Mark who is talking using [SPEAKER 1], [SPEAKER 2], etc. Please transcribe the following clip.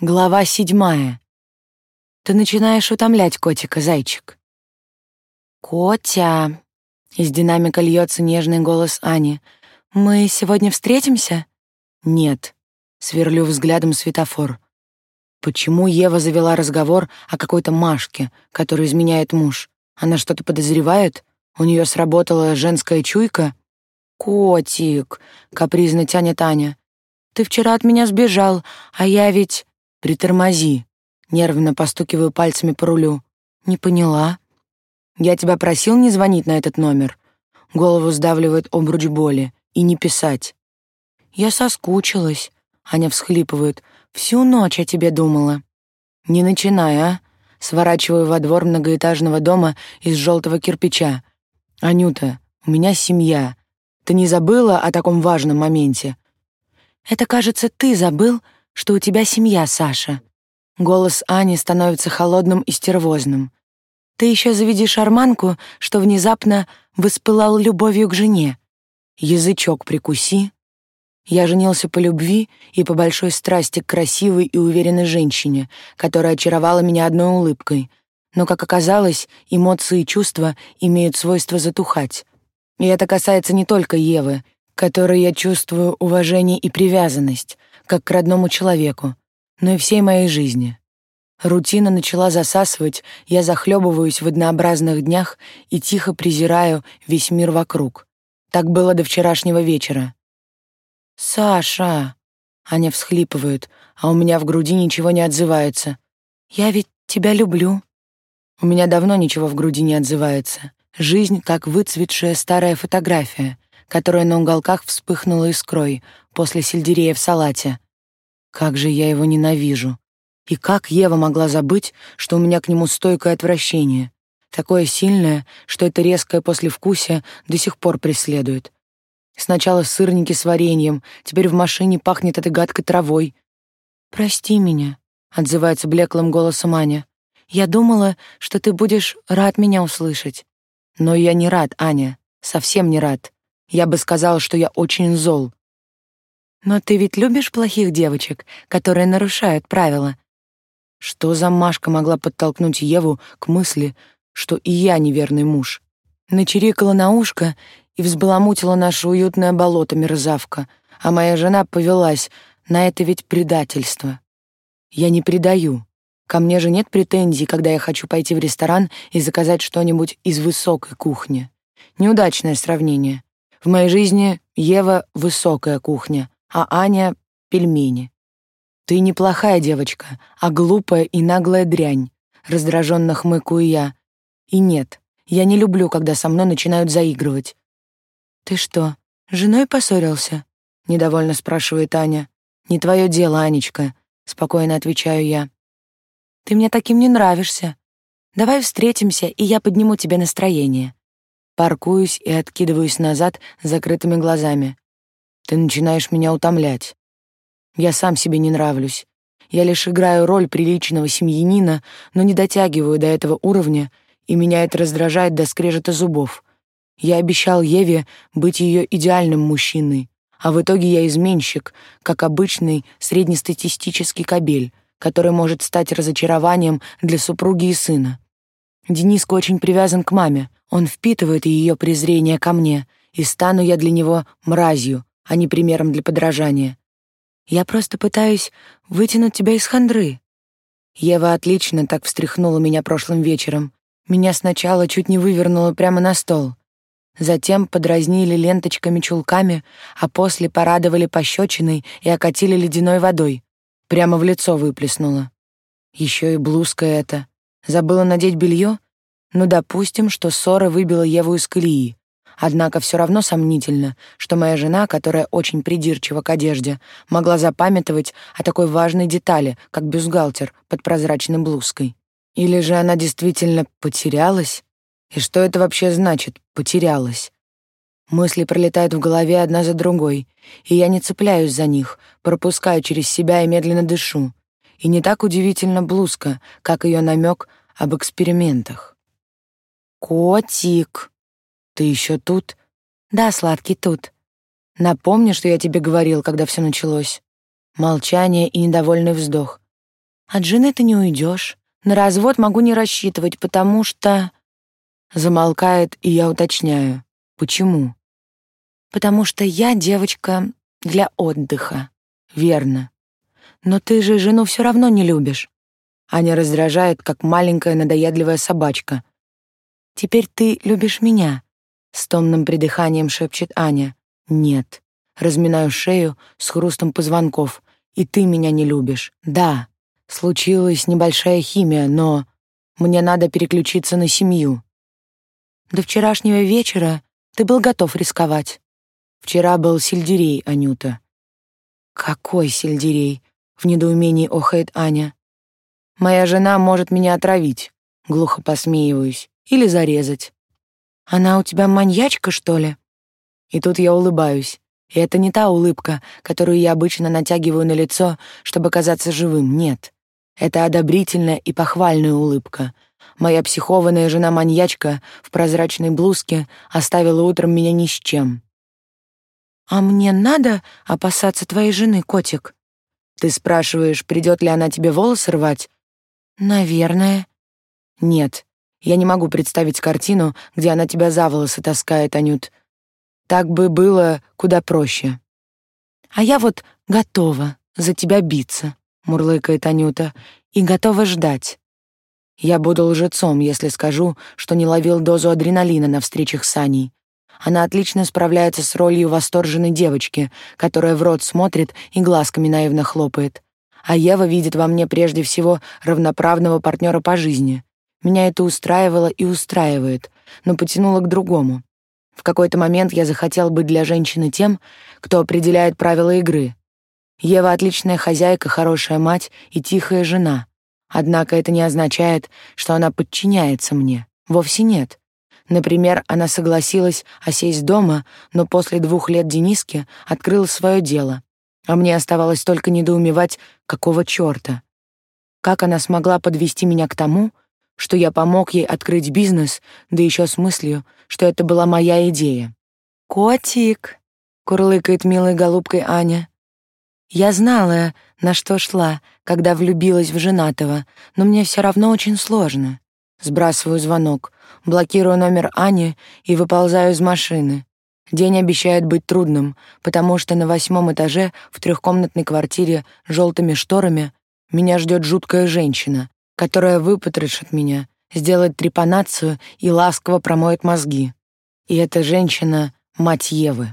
[SPEAKER 1] Глава седьмая. Ты начинаешь утомлять котика, зайчик. Котя. Из динамика льется нежный голос Ани. Мы сегодня встретимся? Нет. Сверлю взглядом светофор. Почему Ева завела разговор о какой-то Машке, которую изменяет муж? Она что-то подозревает? У нее сработала женская чуйка? Котик, капризно тянет Аня. Ты вчера от меня сбежал, а я ведь «Притормози!» Нервно постукиваю пальцами по рулю. «Не поняла?» «Я тебя просил не звонить на этот номер?» Голову сдавливает обруч боли. «И не писать». «Я соскучилась», — Аня всхлипывает. «Всю ночь о тебе думала». «Не начинай, а?» Сворачиваю во двор многоэтажного дома из желтого кирпича. «Анюта, у меня семья. Ты не забыла о таком важном моменте?» «Это, кажется, ты забыл, что у тебя семья, Саша. Голос Ани становится холодным и стервозным. Ты еще заведи шарманку, что внезапно воспылал любовью к жене. Язычок прикуси. Я женился по любви и по большой страсти к красивой и уверенной женщине, которая очаровала меня одной улыбкой. Но, как оказалось, эмоции и чувства имеют свойство затухать. И это касается не только Евы, которой я чувствую уважение и привязанность, как к родному человеку, но и всей моей жизни. Рутина начала засасывать, я захлебываюсь в однообразных днях и тихо презираю весь мир вокруг. Так было до вчерашнего вечера. «Саша!» — Аня всхлипывает, а у меня в груди ничего не отзывается. «Я ведь тебя люблю». У меня давно ничего в груди не отзывается. Жизнь как выцветшая старая фотография, которая на уголках вспыхнула искрой после сельдерея в салате. Как же я его ненавижу. И как Ева могла забыть, что у меня к нему стойкое отвращение, такое сильное, что это резкое послевкусие до сих пор преследует. Сначала сырники с вареньем, теперь в машине пахнет этой гадкой травой. «Прости меня», — отзывается блеклым голосом Аня. «Я думала, что ты будешь рад меня услышать». «Но я не рад, Аня, совсем не рад. Я бы сказал, что я очень зол. Но ты ведь любишь плохих девочек, которые нарушают правила. Что за Машка могла подтолкнуть Еву к мысли, что и я неверный муж? Начирикала на ушко и взбаламутила наше уютное болото мерзавка, а моя жена повелась, на это ведь предательство. Я не предаю. Ко мне же нет претензий, когда я хочу пойти в ресторан и заказать что-нибудь из высокой кухни. Неудачное сравнение. В моей жизни Ева — высокая кухня, а Аня — пельмени. Ты неплохая девочка, а глупая и наглая дрянь, раздраженно хмыкаю я. И нет, я не люблю, когда со мной начинают заигрывать. Ты что, с женой поссорился? Недовольно спрашивает Аня. Не твое дело, Анечка, спокойно отвечаю я. Ты мне таким не нравишься. Давай встретимся, и я подниму тебе настроение. Паркуюсь и откидываюсь назад закрытыми глазами. Ты начинаешь меня утомлять. Я сам себе не нравлюсь. Я лишь играю роль приличного семьянина, но не дотягиваю до этого уровня, и меня это раздражает до скрежета зубов. Я обещал Еве быть ее идеальным мужчиной, а в итоге я изменщик, как обычный среднестатистический кобель, который может стать разочарованием для супруги и сына. Дениска очень привязан к маме, он впитывает ее презрение ко мне, и стану я для него мразью, а не примером для подражания. Я просто пытаюсь вытянуть тебя из хандры. Ева отлично так встряхнула меня прошлым вечером. Меня сначала чуть не вывернуло прямо на стол. Затем подразнили ленточками-чулками, а после порадовали пощечиной и окатили ледяной водой. Прямо в лицо выплеснула. Еще и блузка эта. Забыла надеть белье? Ну, допустим, что ссора выбила Еву из колеи. Однако все равно сомнительно, что моя жена, которая очень придирчива к одежде, могла запамятовать о такой важной детали, как бюстгальтер под прозрачной блузкой. Или же она действительно потерялась? И что это вообще значит «потерялась»? Мысли пролетают в голове одна за другой, и я не цепляюсь за них, пропускаю через себя и медленно дышу. И не так удивительно блузка, как ее намек об экспериментах. «Котик, ты еще тут?» «Да, сладкий, тут. Напомни, что я тебе говорил, когда все началось». Молчание и недовольный вздох. От жены ты не уйдешь. На развод могу не рассчитывать, потому что...» Замолкает, и я уточняю. «Почему?» «Потому что я девочка для отдыха». «Верно. Но ты же жену все равно не любишь». Аня раздражает, как маленькая надоедливая собачка. «Теперь ты любишь меня?» С томным придыханием шепчет Аня. «Нет». Разминаю шею с хрустом позвонков. «И ты меня не любишь». «Да». Случилась небольшая химия, но мне надо переключиться на семью. До вчерашнего вечера ты был готов рисковать. Вчера был сельдерей, Анюта. Какой сельдерей? В недоумении охает Аня. Моя жена может меня отравить, глухо посмеиваюсь, или зарезать. Она у тебя маньячка, что ли? И тут я улыбаюсь. И это не та улыбка, которую я обычно натягиваю на лицо, чтобы казаться живым, нет. Это одобрительная и похвальная улыбка. Моя психованная жена-маньячка в прозрачной блузке оставила утром меня ни с чем. «А мне надо опасаться твоей жены, котик?» «Ты спрашиваешь, придет ли она тебе волосы рвать?» «Наверное». «Нет, я не могу представить картину, где она тебя за волосы таскает, Анют. Так бы было куда проще». «А я вот готова за тебя биться», мурлыкает Анюта, и готова ждать. Я буду лжецом, если скажу, что не ловил дозу адреналина на встречах с Аней. Она отлично справляется с ролью восторженной девочки, которая в рот смотрит и глазками наивно хлопает. А Ева видит во мне прежде всего равноправного партнера по жизни. Меня это устраивало и устраивает, но потянуло к другому. В какой-то момент я захотел быть для женщины тем, кто определяет правила игры, Ева отличная хозяйка, хорошая мать и тихая жена. Однако это не означает, что она подчиняется мне. Вовсе нет. Например, она согласилась осесть дома, но после двух лет Дениски открыла свое дело. А мне оставалось только недоумевать, какого чёрта. Как она смогла подвести меня к тому, что я помог ей открыть бизнес, да еще с мыслью, что это была моя идея. «Котик», — курлыкает милой голубкой Аня, я знала, на что шла, когда влюбилась в женатого, но мне все равно очень сложно. Сбрасываю звонок, блокирую номер Ани и выползаю из машины. День обещает быть трудным, потому что на восьмом этаже в трехкомнатной квартире с желтыми шторами меня ждет жуткая женщина, которая выпотрошит меня, сделает трепанацию и ласково промоет мозги. И эта женщина — мать Евы.